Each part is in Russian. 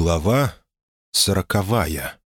Глава сороковая.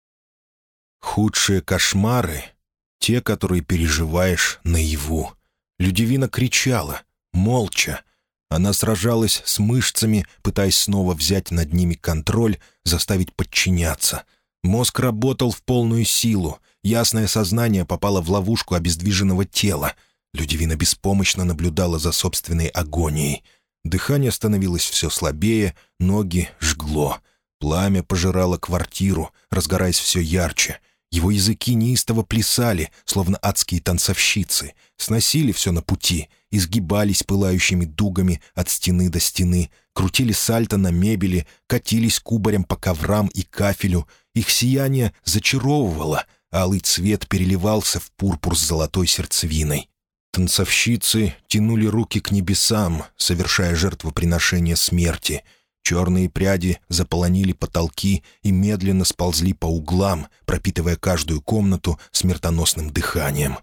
Худшие кошмары — те, которые переживаешь наяву. Людивина кричала, молча. Она сражалась с мышцами, пытаясь снова взять над ними контроль, заставить подчиняться. Мозг работал в полную силу. Ясное сознание попало в ловушку обездвиженного тела. Людивина беспомощно наблюдала за собственной агонией. Дыхание становилось все слабее, ноги жгло — Пламя пожирало квартиру, разгораясь все ярче. Его языки неистово плясали, словно адские танцовщицы, сносили все на пути, изгибались пылающими дугами от стены до стены, крутили сальто на мебели, катились кубарем по коврам и кафелю. Их сияние зачаровывало, алый цвет переливался в пурпур с золотой сердцевиной. Танцовщицы тянули руки к небесам, совершая жертвоприношение смерти — Черные пряди заполонили потолки и медленно сползли по углам, пропитывая каждую комнату смертоносным дыханием.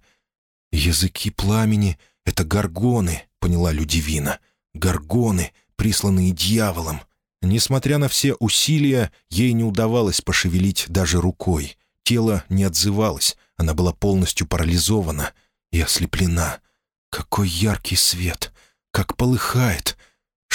«Языки пламени — это горгоны», — поняла Людивина. «Горгоны, присланные дьяволом». Несмотря на все усилия, ей не удавалось пошевелить даже рукой. Тело не отзывалось, она была полностью парализована и ослеплена. Какой яркий свет! Как полыхает!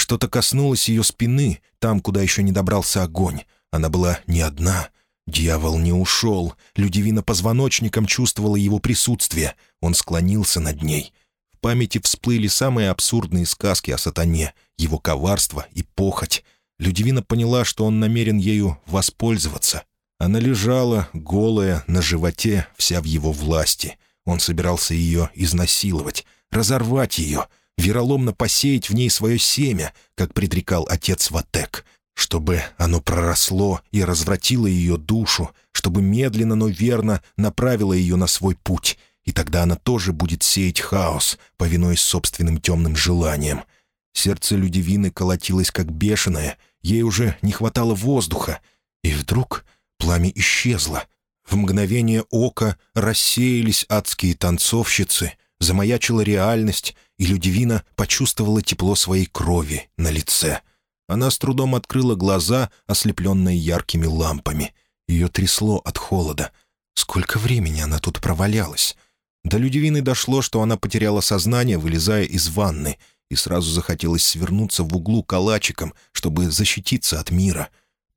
Что-то коснулось ее спины, там, куда еще не добрался огонь. Она была не одна. Дьявол не ушел. Людивина позвоночником чувствовала его присутствие. Он склонился над ней. В памяти всплыли самые абсурдные сказки о сатане, его коварство и похоть. Людивина поняла, что он намерен ею воспользоваться. Она лежала, голая, на животе, вся в его власти. Он собирался ее изнасиловать, разорвать ее — вероломно посеять в ней свое семя, как предрекал отец Ватек, чтобы оно проросло и развратило ее душу, чтобы медленно, но верно направило ее на свой путь, и тогда она тоже будет сеять хаос, повинуясь собственным темным желаниям. Сердце Людивины колотилось как бешеное, ей уже не хватало воздуха, и вдруг пламя исчезло. В мгновение ока рассеялись адские танцовщицы, замаячила реальность, и Людивина почувствовала тепло своей крови на лице. Она с трудом открыла глаза, ослепленные яркими лампами. Ее трясло от холода. Сколько времени она тут провалялась? До Людивины дошло, что она потеряла сознание, вылезая из ванны, и сразу захотелось свернуться в углу калачиком, чтобы защититься от мира.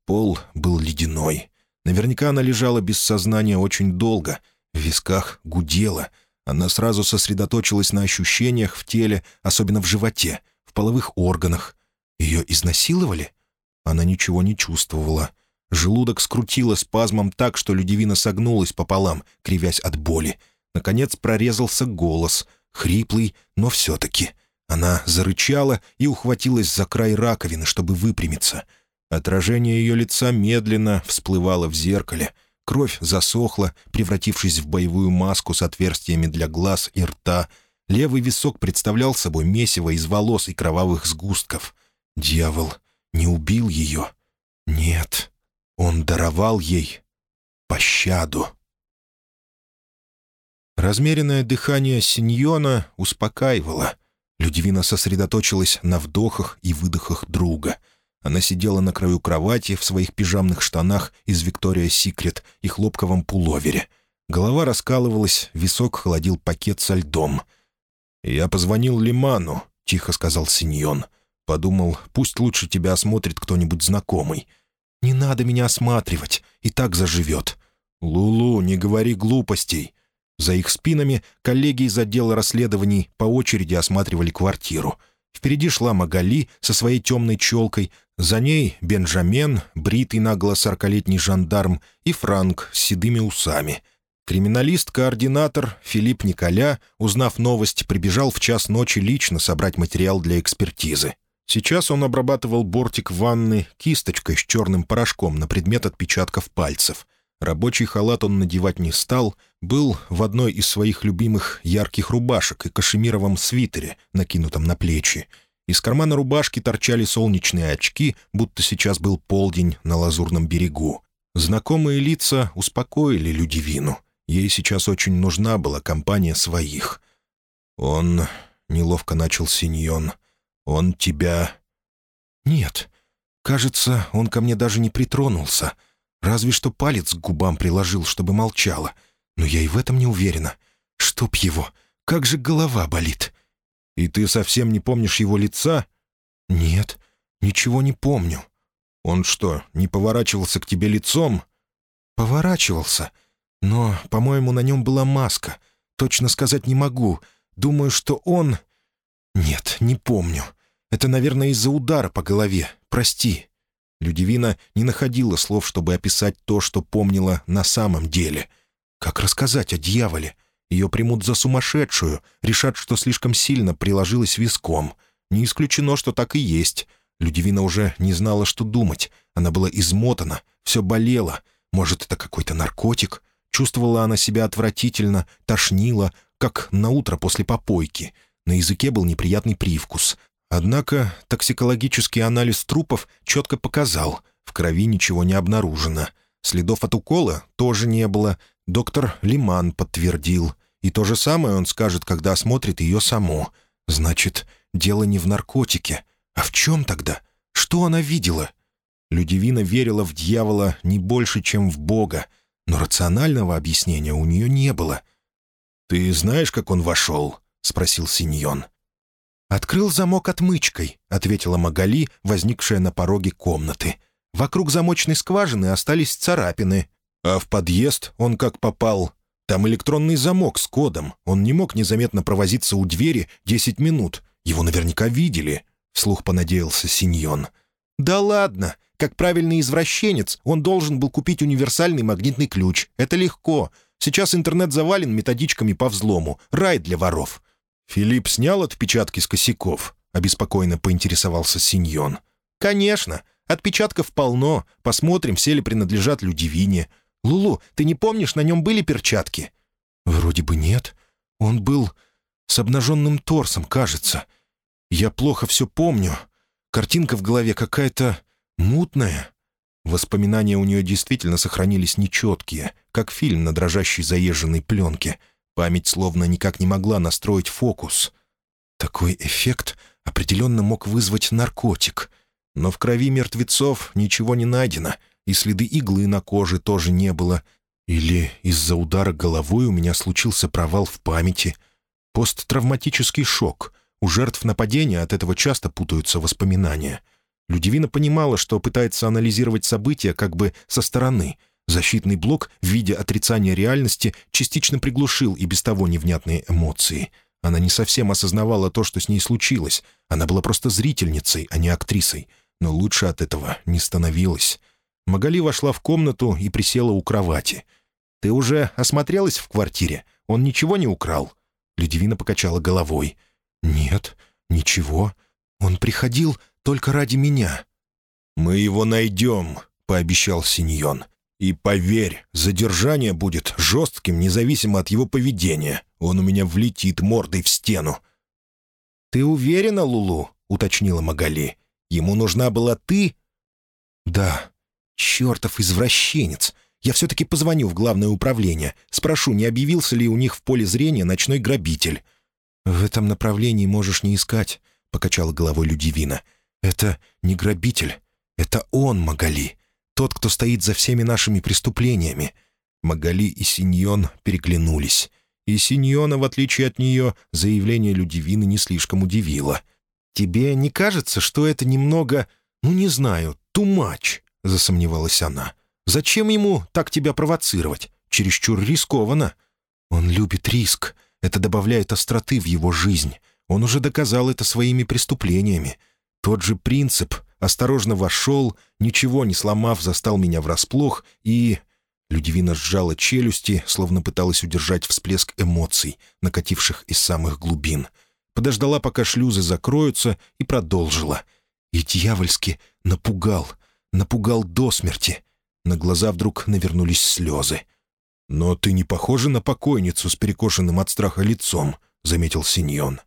Пол был ледяной. Наверняка она лежала без сознания очень долго. В висках гудела — она сразу сосредоточилась на ощущениях в теле, особенно в животе, в половых органах. Ее изнасиловали? Она ничего не чувствовала. Желудок скрутило спазмом так, что Людивина согнулась пополам, кривясь от боли. Наконец прорезался голос, хриплый, но все-таки. Она зарычала и ухватилась за край раковины, чтобы выпрямиться. Отражение ее лица медленно всплывало в зеркале — Кровь засохла, превратившись в боевую маску с отверстиями для глаз и рта. Левый висок представлял собой месиво из волос и кровавых сгустков. Дьявол не убил ее. Нет, он даровал ей пощаду. Размеренное дыхание Синьона успокаивало. Людивина сосредоточилась на вдохах и выдохах друга — она сидела на краю кровати в своих пижамных штанах из «Виктория Секрет» и хлопковом пуловере. Голова раскалывалась, висок холодил пакет со льдом. «Я позвонил Лиману», — тихо сказал Синьон. «Подумал, пусть лучше тебя осмотрит кто-нибудь знакомый». «Не надо меня осматривать, и так заживет». «Лулу, не говори глупостей». За их спинами коллеги из отдела расследований по очереди осматривали квартиру — Впереди шла Магали со своей темной челкой, за ней Бенджамен, бритый нагло сорокалетний жандарм, и Франк с седыми усами. Криминалист-координатор Филипп Николя, узнав новость, прибежал в час ночи лично собрать материал для экспертизы. Сейчас он обрабатывал бортик ванны кисточкой с черным порошком на предмет отпечатков пальцев. Рабочий халат он надевать не стал, был в одной из своих любимых ярких рубашек и кашемировом свитере, накинутом на плечи. Из кармана рубашки торчали солнечные очки, будто сейчас был полдень на лазурном берегу. Знакомые лица успокоили Людивину. Ей сейчас очень нужна была компания своих. «Он...» — неловко начал Синьон. «Он тебя...» «Нет, Кажется, он ко мне даже не притронулся. Разве что палец к губам приложил, чтобы молчала. Но я и в этом не уверена. Чтоб его, как же голова болит. «И ты совсем не помнишь его лица?» «Нет, ничего не помню». «Он что, не поворачивался к тебе лицом?» «Поворачивался. Но, по-моему, на нем была маска. Точно сказать не могу. Думаю, что он...» «Нет, не помню. Это, наверное, из-за удара по голове. Прости». Людивина не находила слов, чтобы описать то, что помнила на самом деле. Как рассказать о дьяволе? Ее примут за сумасшедшую, решат, что слишком сильно приложилась виском. Не исключено, что так и есть. Людивина уже не знала, что думать. Она была измотана, все болело. Может, это какой-то наркотик? Чувствовала она себя отвратительно, тошнила, как на утро после попойки. На языке был неприятный привкус. Однако токсикологический анализ трупов четко показал, в крови ничего не обнаружено. Следов от укола тоже не было, Доктор Лиман подтвердил. И то же самое он скажет, когда осмотрит ее саму. Значит, дело не в наркотике. А в чем тогда? Что она видела? Людивина верила в дьявола не больше, чем в Бога, но рационального объяснения у нее не было. «Ты знаешь, как он вошел?» — спросил Синьон. «Открыл замок отмычкой», — ответила Магали, возникшая на пороге комнаты. «Вокруг замочной скважины остались царапины. А в подъезд он как попал. Там электронный замок с кодом. Он не мог незаметно провозиться у двери десять минут. Его наверняка видели», — вслух понадеялся Синьон. «Да ладно! Как правильный извращенец, он должен был купить универсальный магнитный ключ. Это легко. Сейчас интернет завален методичками по взлому. Рай для воров». «Филипп снял отпечатки с косяков?» — обеспокоенно поинтересовался Синьон. «Конечно. Отпечатков полно. Посмотрим, все ли принадлежат Людивине. «Лулу, ты не помнишь, на нем были перчатки?» «Вроде бы нет. Он был с обнаженным торсом, кажется. Я плохо все помню. Картинка в голове какая-то мутная». Воспоминания у нее действительно сохранились нечеткие, как фильм на дрожащей заезженной пленке. Память словно никак не могла настроить фокус. Такой эффект определенно мог вызвать наркотик. Но в крови мертвецов ничего не найдено — и следы иглы на коже тоже не было. Или из-за удара головой у меня случился провал в памяти. Посттравматический шок. У жертв нападения от этого часто путаются воспоминания. Людивина понимала, что пытается анализировать события как бы со стороны. Защитный блок в виде отрицания реальности частично приглушил и без того невнятные эмоции. Она не совсем осознавала то, что с ней случилось. Она была просто зрительницей, а не актрисой. Но лучше от этого не становилось. Магали вошла в комнату и присела у кровати. «Ты уже осмотрелась в квартире? Он ничего не украл?» Людивина покачала головой. «Нет, ничего. Он приходил только ради меня». «Мы его найдем», — пообещал Синьон. «И поверь, задержание будет жестким, независимо от его поведения. Он у меня влетит мордой в стену». «Ты уверена, Лулу?» — уточнила Магали. «Ему нужна была ты?» «Да», «Чертов извращенец! Я все-таки позвоню в главное управление, спрошу, не объявился ли у них в поле зрения ночной грабитель». «В этом направлении можешь не искать», — покачала головой Людивина. «Это не грабитель. Это он, Магали. Тот, кто стоит за всеми нашими преступлениями». Магали и Синьон переглянулись. И Синьона, в отличие от нее, заявление Людивины не слишком удивило. «Тебе не кажется, что это немного, ну не знаю, тумач?» — засомневалась она. «Зачем ему так тебя провоцировать? Чересчур рискованно». «Он любит риск. Это добавляет остроты в его жизнь. Он уже доказал это своими преступлениями. Тот же принцип. Осторожно вошел, ничего не сломав, застал меня врасплох и...» Людивина сжала челюсти, словно пыталась удержать всплеск эмоций, накативших из самых глубин. Подождала, пока шлюзы закроются, и продолжила. «И дьявольски напугал напугал до смерти. На глаза вдруг навернулись слезы. «Но ты не похожа на покойницу с перекошенным от страха лицом», — заметил Синьон.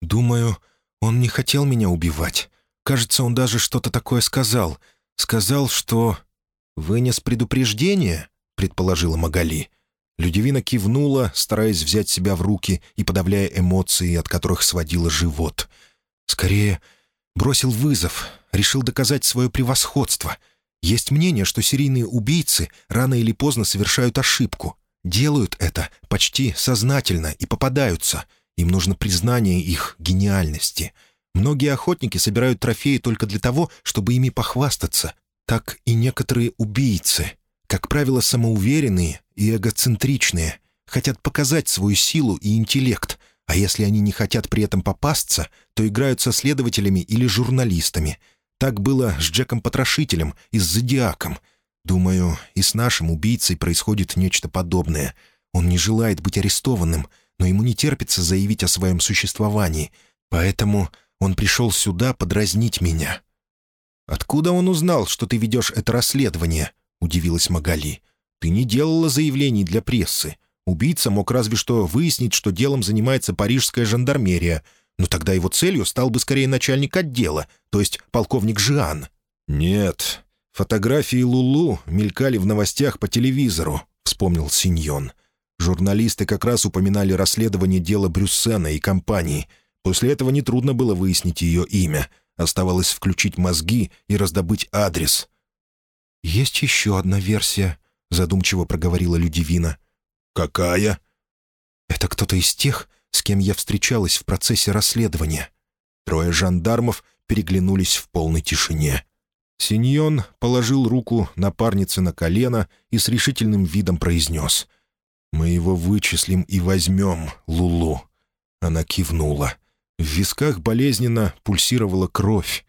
«Думаю, он не хотел меня убивать. Кажется, он даже что-то такое сказал. Сказал, что...» «Вынес предупреждение?» — предположила Магали. Людивина кивнула, стараясь взять себя в руки и подавляя эмоции, от которых сводила живот. «Скорее, Бросил вызов, решил доказать свое превосходство. Есть мнение, что серийные убийцы рано или поздно совершают ошибку. Делают это почти сознательно и попадаются. Им нужно признание их гениальности. Многие охотники собирают трофеи только для того, чтобы ими похвастаться. Так и некоторые убийцы. Как правило, самоуверенные и эгоцентричные. Хотят показать свою силу и интеллект. А если они не хотят при этом попасться, то играют со следователями или журналистами. Так было с Джеком-потрошителем и с Зодиаком — Думаю, и с нашим убийцей происходит нечто подобное. Он не желает быть арестованным, но ему не терпится заявить о своем существовании. Поэтому он пришел сюда подразнить меня». «Откуда он узнал, что ты ведешь это расследование?» — удивилась Магали. «Ты не делала заявлений для прессы. Убийца мог разве что выяснить, что делом занимается парижская жандармерия, но тогда его целью стал бы скорее начальник отдела, то есть полковник Жиан». «Нет, «Фотографии Лулу мелькали в новостях по телевизору», — вспомнил Синьон. Журналисты как раз упоминали расследование дела Брюссена и компании. После этого нетрудно было выяснить ее имя. Оставалось включить мозги и раздобыть адрес. «Есть еще одна версия», — задумчиво проговорила Людивина. «Какая?» «Это кто-то из тех, с кем я встречалась в процессе расследования». Трое жандармов переглянулись в полной тишине. Синьон положил руку напарнице на колено и с решительным видом произнес. «Мы его вычислим и возьмем, Лулу». Она кивнула. В висках болезненно пульсировала кровь.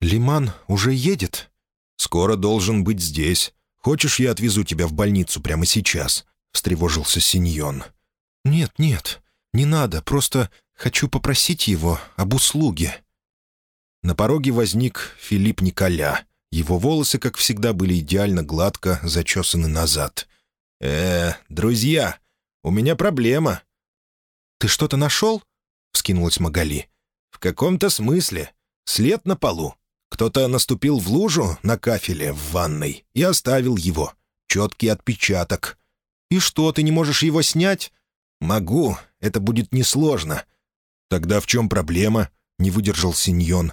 «Лиман уже едет?» «Скоро должен быть здесь. Хочешь, я отвезу тебя в больницу прямо сейчас?» — встревожился Синьон. «Нет, нет, не надо. Просто хочу попросить его об услуге». На пороге возник Филипп Николя. Его волосы, как всегда, были идеально гладко зачесаны назад. «Э, друзья, у меня проблема». «Ты что-то нашел?» — вскинулась Магали. «В каком-то смысле. След на полу. Кто-то наступил в лужу на кафеле в ванной и оставил его. Четкий отпечаток. И что, ты не можешь его снять?» «Могу. Это будет несложно». «Тогда в чем проблема?» — не выдержал Синьон.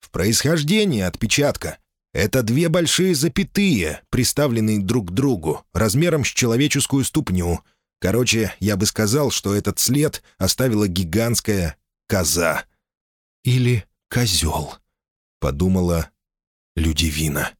«В происхождении отпечатка. Это две большие запятые, приставленные друг к другу, размером с человеческую ступню. Короче, я бы сказал, что этот след оставила гигантская коза. «Или козел», — подумала Людивина.